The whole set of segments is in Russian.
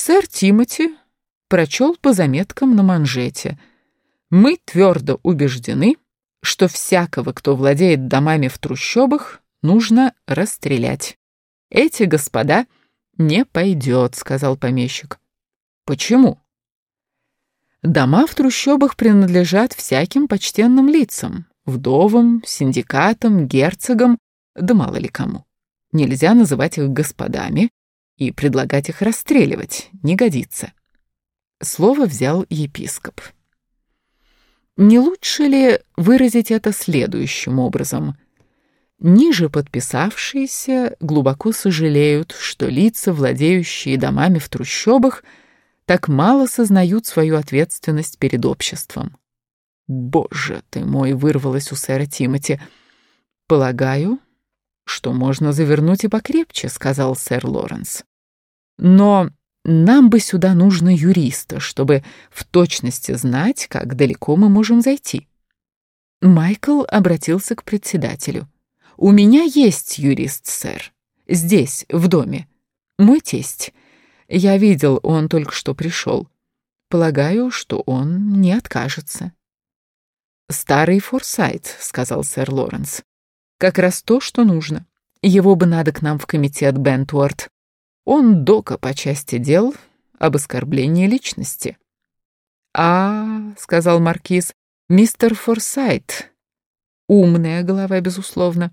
Сэр Тимоти прочел по заметкам на манжете. «Мы твердо убеждены, что всякого, кто владеет домами в трущобах, нужно расстрелять. Эти господа не пойдет», — сказал помещик. «Почему?» Дома в трущобах принадлежат всяким почтенным лицам, вдовам, синдикатам, герцогам, да мало ли кому. Нельзя называть их господами и предлагать их расстреливать, не годится. Слово взял епископ. Не лучше ли выразить это следующим образом? Ниже подписавшиеся глубоко сожалеют, что лица, владеющие домами в трущобах, так мало сознают свою ответственность перед обществом. «Боже ты мой!» — вырвалось у сэра Тимоти. «Полагаю, что можно завернуть и покрепче», — сказал сэр Лоренс. «Но нам бы сюда нужно юриста, чтобы в точности знать, как далеко мы можем зайти». Майкл обратился к председателю. «У меня есть юрист, сэр. Здесь, в доме. Мой тесть. Я видел, он только что пришел. Полагаю, что он не откажется. «Старый Форсайт», — сказал сэр Лоренс. «Как раз то, что нужно. Его бы надо к нам в комитет Бентуарт. Он дока по части дел об оскорблении личности». «А, — сказал маркиз, — мистер Форсайт. Умная голова, безусловно.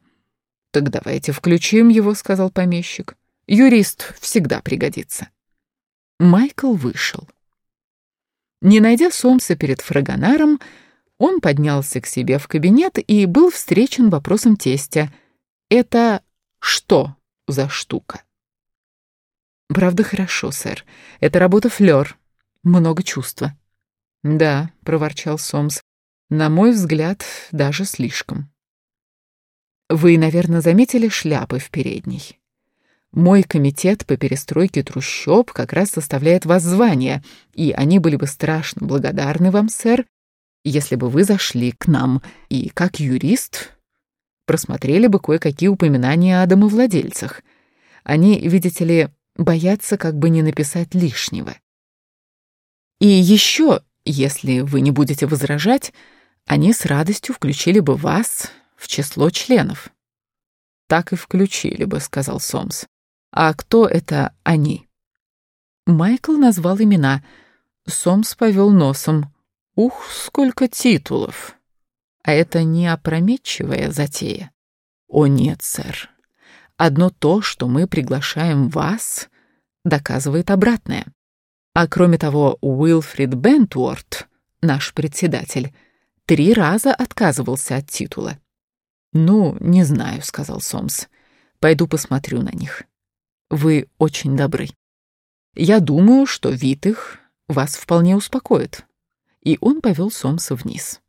Так давайте включим его, — сказал помещик. Юрист всегда пригодится. Майкл вышел. Не найдя Сомса перед фрагонаром, он поднялся к себе в кабинет и был встречен вопросом тестя. «Это что за штука?» «Правда, хорошо, сэр. Это работа флёр. Много чувства». «Да», — проворчал Сомс, — «на мой взгляд, даже слишком». «Вы, наверное, заметили шляпы в передней?» Мой комитет по перестройке трущоб как раз составляет вас звание, и они были бы страшно благодарны вам, сэр, если бы вы зашли к нам и, как юрист, просмотрели бы кое-какие упоминания о домовладельцах. Они, видите ли, боятся как бы не написать лишнего. И еще, если вы не будете возражать, они с радостью включили бы вас в число членов. «Так и включили бы», — сказал Сомс. А кто это они? Майкл назвал имена. Сомс повел носом. Ух, сколько титулов! А это не опрометчивая затея. О нет, сэр. Одно то, что мы приглашаем вас, доказывает обратное. А кроме того, Уилфрид Бентуорт, наш председатель, три раза отказывался от титула. «Ну, не знаю», — сказал Сомс. «Пойду посмотрю на них». Вы очень добры. Я думаю, что вид их вас вполне успокоит. И он повел Сомса вниз.